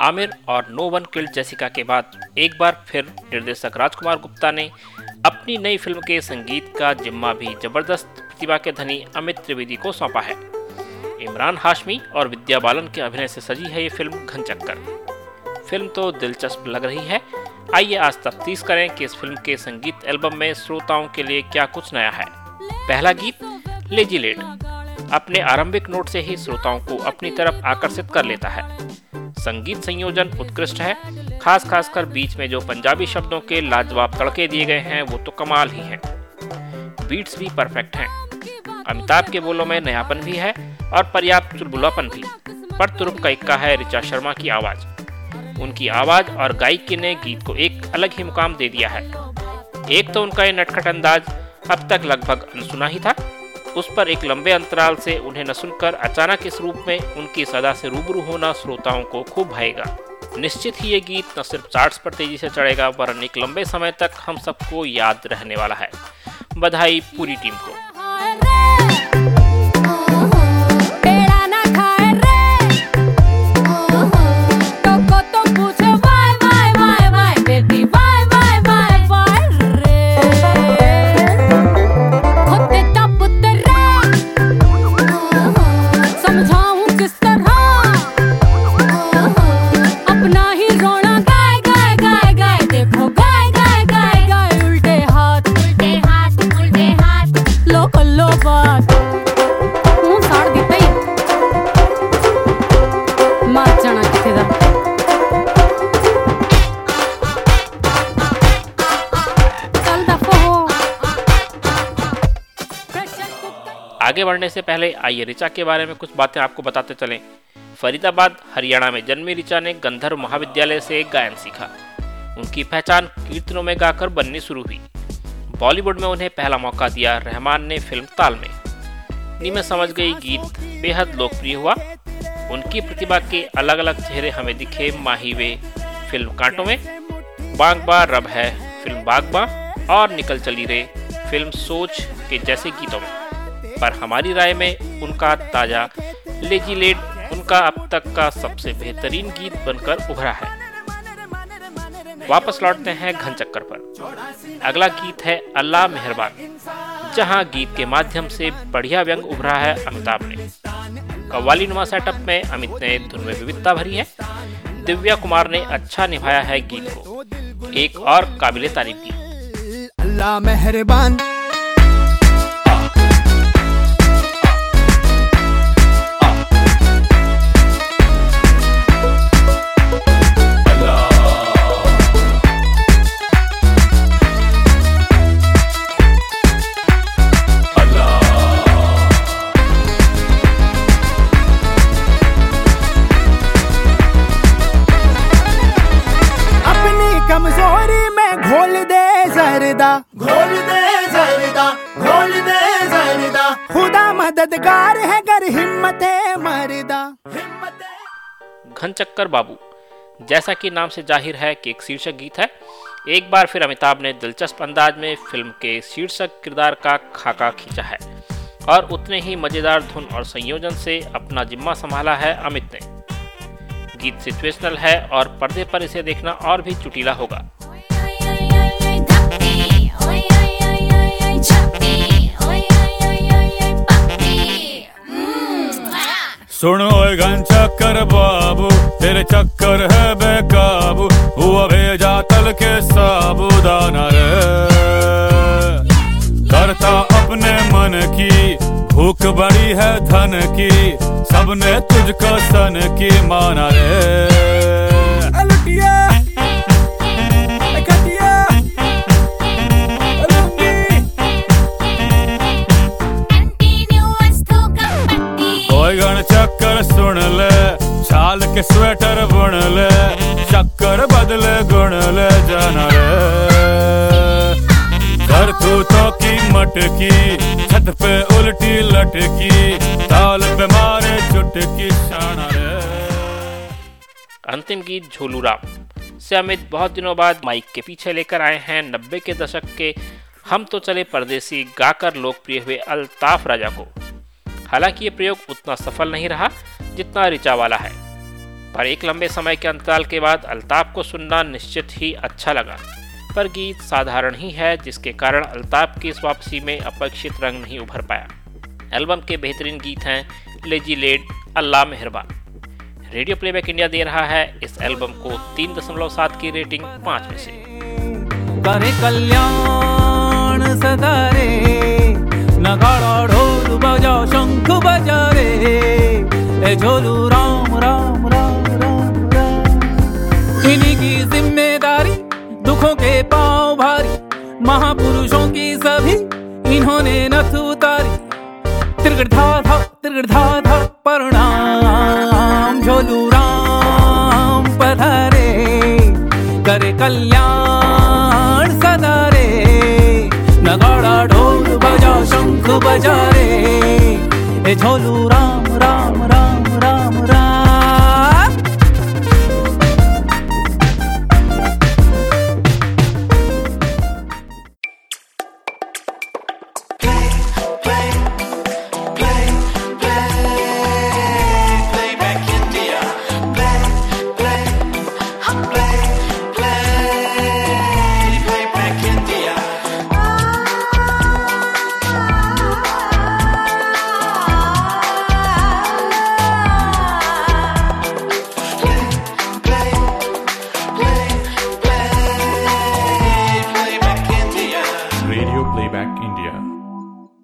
आमिर और no one killed Jessica के बाद एक बार फिर निर्देशक राजकुमार गुप्ता ने अपनी नई फ़िल्म के संगीत का जिम्मा भी ज़बरदस्त प्रतिभा के धनी अमित त्रिवेदी को सौंपा है। इमरान हाशमी और विद्या बालन के अभिनय से सजी है ये फ़िल्म घन चक्कर। फ़िल्म तो दिलचस्प लग रही है। आइए आज तफ्तीश करें कि इस फ़िल्म के संगीत एल्बम में श्रोताओं के लिए क्या कुछ नया है। पहला गीत, लेजी लेट अपने आरंभिक नोट से ही श्रोताओं को अपनी तरफ़ आकर्षित कर लेता है। संगीत संयोजन उत्कृष्ट है। खास खास कर बीच में जो पंजाबी शब्दों के लाजवाब तड़के दिए गए हैं, वो तो कमाल ही हैं। बीट्स भी परफेक्ट हैं। अमिताभ के बोलों में नयापन भी है और पर्याप्त चुलबुलापन भी। पर तुरुप का इक्का है ऋचा शर्मा की आवाज़। उनकी आवाज़ और गायकी ने गीत को एक अलग ही मुकाम दे दिया है। एक तो उनका ये नटखट अंदाज अब तक लगभग अनसुना ही था। उस पर एक लंबे अंतराल से उन्हें न सुनकर अचानक इस रूप में उनकी सदा से रूबरू होना श्रोताओं को खूब भाएगा। निश्चित ही ये गीत न सिर्फ़ चार्ट्स पर तेज़ी से चढ़ेगा, वरन एक लंबे समय तक हम सबको याद रहने वाला है। बधाई पूरी टीम को। आगे बढ़ने से पहले आइए ऋचा के बारे में कुछ बातें आपको बताते चलें। फरीदाबाद, हरियाणा में जन्मी ऋचा ने गंधर्व महाविद्यालय से गायन सीखा। उनकी पहचान कीर्तनों में गाकर बननी शुरू हुई। बॉलीवुड में उन्हें पहला मौका दिया रहमान ने फ़िल्म ताल में। नी में समझ गई गीत बेहद लोकप्रिय हुआ। उनकी प्रतिभा के अलग अलग चेहरे हमें दिखे माही वे फ़िल्म कांटों में। बागबा रब है, फ़िल्म बागबा और निकल चली रे फ़िल्म सोच के जैसे गीतों में। पर हमारी राय में उनका ताज़ा लेजी लेट उनका अब तक का सबसे बेहतरीन गीत बनकर उभरा है। वापस लौटते हैं घन चक्कर पर। अगला गीत है अल्लाह मेहरबान, जहाँ गीत के माध्यम से बढ़िया व्यंग उभरा है अमिताभ ने। कव्वाली नुमा सेटअप में अमित ने धुन में विविधता भरी है। दिव्या कुमार ने अच्छा निभाया है गीत को। एक और काबिल तारीफ़ की। अल्लाह मेहरबान मददगार है गर हिम्मत मरदा। घन चक्कर बाबू जैसा कि नाम से ज़ाहिर है कि एक शीर्षक गीत है। एक बार फिर अमिताभ ने दिलचस्प अंदाज में फ़िल्म के शीर्षक किरदार का खाका खींचा है। और उतने ही मज़ेदार धुन और संयोजन से अपना जिम्मा संभाला है अमित ने। गीत सिचुएशनल है और पर्दे पर इसे देखना और भी चुटीला होगा। सुनो गन चक्कर बाबू तेरे चक्कर है बेकाबू, हुआ भेजा तल के साबुदाना रे। करता अपने मन की, भूख बड़ी है धन की, सबने तुझको सन की माना रे। चक्कर सुन ले छाल के स्वेटर बुन ले, चक्कर बदले गुण ले जाना रे। कर तू की मटकी, छत पे उल्टी लटकी, ताल पे मारे चुटकी शाना रे। अंतिम गीत झोलू राम। से अमित बहुत दिनों बाद माइक के पीछे लेकर आए हैं। नब्बे के दशक के हम तो चले परदेसी गाकर लोकप्रिय हुए अल्ताफ राजा को। हालाँकि ये प्रयोग उतना सफल नहीं रहा जितना ऋचा वाला है। पर एक लंबे समय के अंतराल के बाद अल्ताफ को सुनना निश्चित ही अच्छा लगा। पर गीत साधारण ही है, जिसके कारण अल्ताफ की इस वापसी में अपेक्षित रंग नहीं उभर पाया। एल्बम के बेहतरीन गीत हैं लेजी लेड, अल्लाह मेहरबान। रेडियो प्लेबैक इंडिया दे रहा है इस एल्बम को तीन दशमलव सात की रेटिंग पाँच में से। करे कल्याण सदा रे, नगाड़ा ए झोलू राम राम राम राम राम। इन्हीं की ज़िम्मेदारी, दुखों के पाँव भारी। महापुरुषों की सभी, इन्होंने नथ उतारी। धा तिरगड़ धा धा प्रणाम। झोलू राम पधारे, करे कल्याण सदा नगाड़ा ढोल बजा शंख बजा रे। झोलू राम